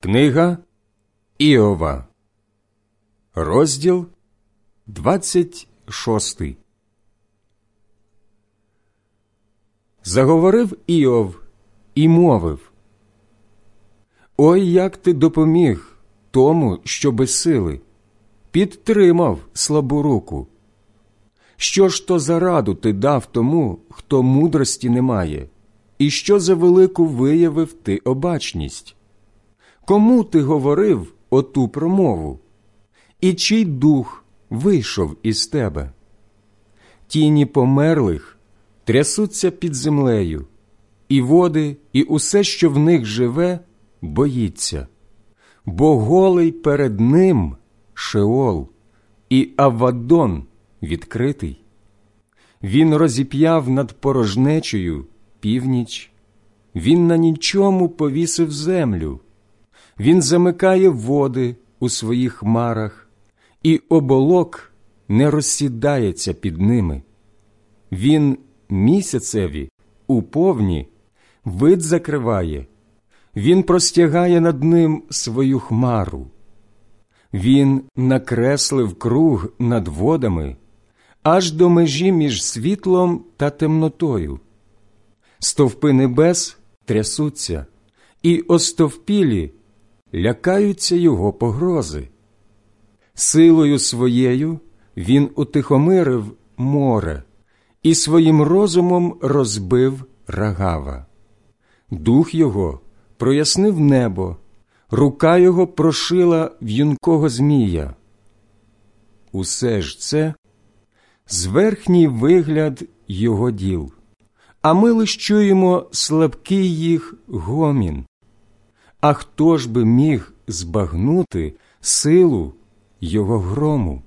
Книга Іова, розділ 26 Заговорив Іов і мовив Ой, як ти допоміг тому, що без сили, підтримав слабу руку. Що ж то за раду ти дав тому, хто мудрості не має, і що за велику виявив ти обачність? Кому ти говорив оту промову? І чий дух вийшов із тебе? Тіні померлих трясуться під землею, і води, і усе, що в них живе, боїться, бо голий перед ним Шеол, і Авадон відкритий. Він розіп'яв над порожнечею північ, він на нічому повісив землю. Він замикає води у своїх хмарах, і оболок не розсідається під ними. Він місяцеві у повні вид закриває, він простягає над ним свою хмару. Він накреслив круг над водами аж до межі між світлом та темнотою. Стовпи небес трясуться, і остовпілі лякаються його погрози. Силою своєю він утихомирив море і своїм розумом розбив рагава. Дух його прояснив небо, рука його прошила в'юнкого змія. Усе ж це зверхній вигляд його діл, а ми лиш чуємо слабкий їх гомін. А хто ж би міг збагнути силу його грому?